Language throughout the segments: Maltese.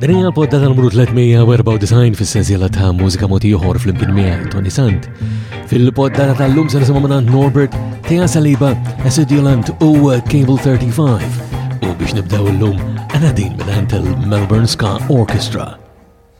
Dan hija l-podda tal-mru 394 fis-sensiela ta' mużika moti oħor fl-imkien miegħi Tony Sant. Fil-podda tal-lum se nisimgħu minn Norbert, Tea Saliba, Acid Yolant u Cable 35. U biex nibdew l-lum, għana din minn il-Melbourne Ska Orchestra.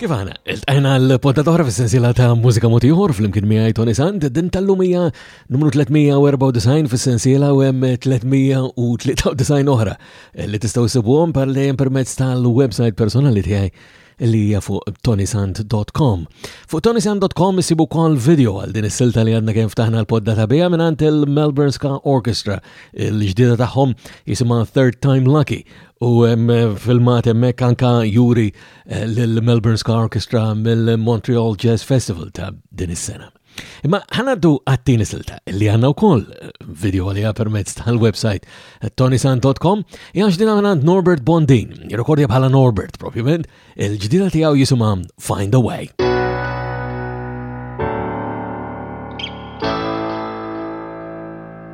Kif għana, il-tajna l-poddatora f-sensila ta' mużika motiħor fl-imkien miħaj Tony Sand, din tal-lumija numru 394 f-sensila u hemm 393 oħra li tistaw s-sibuħom par-lejem permezz tal-websajt personali tiegħi li hija fuq tonisant.com. Fuq tonisant.com isibu kol video għal din is-silta li għandna kien ftaħna l-podda ta' bija minn il-Melbourne Ska Orchestra. Il-ġdida tagħhom jisimha Third Time Lucky u filmat hemmhekk anka juri eh, l-Melbourne Ska Orchestra mill-Montreal Jazz Festival ta' din is-sena. Imma ħanaddu għattini silta li għanna u koll eh, video għalija permezz tal-website eh, tonisan.com jgħax din għamena Norbert Bondin, jirrekordja bħala Norbert propjament, il-ġdida tijaw jisuma Find a Way.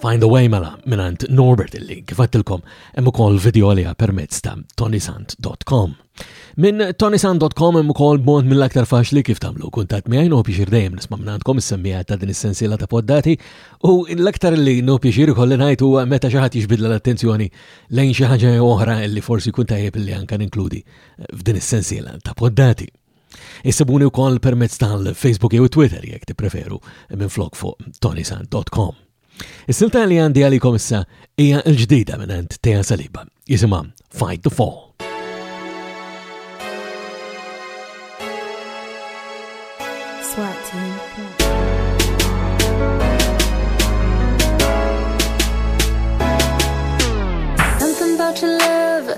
Find the Way mela minant Norbert illi kifattilkom hemm ukoll video għaliha permezz ta' tonisant.com. Minn tonisant.com hemm ukoll mod mill-aktar faċli kif tagħmlu kuntatt miegħi no biex dejjem nisma' minnantkom is-semmija ta' din is-sensiela ta' poddati u l-aktar li no biex kolli ngħid huwa meta xi ħadd jiġbidla l-attenzjoni lejn xi ħaġa oħra li forsi kun tajjeb li anke ninkludi f'din is-sensiela ta' poddati. Issibuni wkoll permezz tal-Facebook jew Twitter jekk tippreferu minn flok fuq tonisan.com. Is-silta li għandi għalikom issa hija l-ġdida minn għand Teja Saliba, jisimha Fight the Fall.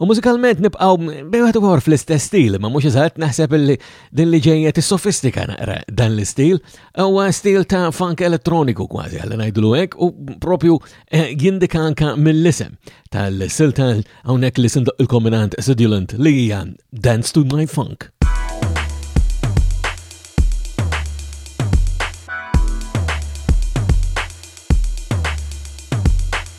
U mużikalment nibqgħu bejwet ukoll fl-istess stil, ma mhux eżatt naħseb li din li ġejja tissofistika naqra dan l-istil, huwa stil ta' funk elettroniku kważi għal ngħidlu hekk u propju eh, jindika anka mill-isem tal-silta hawnhekk li sindoq il-kombinant Sedulant li hija Dance to My Funk.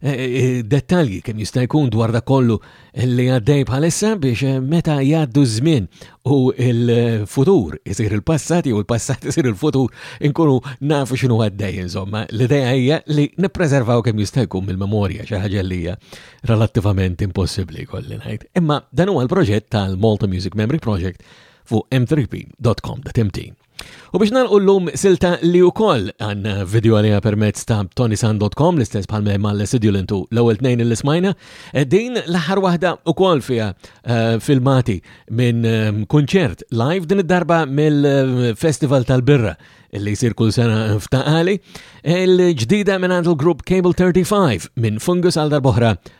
dettalji kemm jista' jkun dwar da kollu li għaddej bħalissa biex eh, meta jgħaddu żmien u il-futur isir il-passat jew il-passat isir il-futur inkunu nafu x'inhu għaddej insomma. L-idea hija li nippreservaw kemm jista' jkun mill-memorja xi ħaġa li hija relattivament impossibbli kolli ngħid. Imma dan huwa l-proġett tal-Malta Music Memory Project fuq m3p.com.mt. U biex nalqu l-lum silta li u koll għanna video għalija permezz ta' tonisan.com l-istess bħal ma' l-Sidulent u l-ewel tnejn l-ismajna. Eh, din l-ħar wahda u koll fija eh, filmati minn eh, kunċert live din id-darba mill-Festival tal-Birra li jisir kull sena f'taqali. Il-ġdida minn għandu l-grupp Cable 35 minn Fungus għal darbohra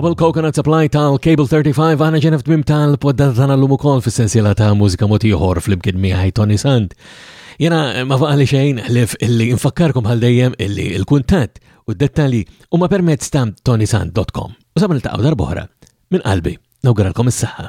Qabel Coconut Supply tal-Cable 35 għana ġenef tmim tal-podda tana l-lum ukoll fis-sensiela ta' mużika motiħor fl-imkien miħaj Tony Sand. Jena eh, ma faqali xejn ħlif illi infakkarkom għal dejjem illi il-kuntat u d-dettali u ma permezz ta' tonysand.com. U sabna l-taqaw darbohra minn qalbi, nawguralkom is-saħħa.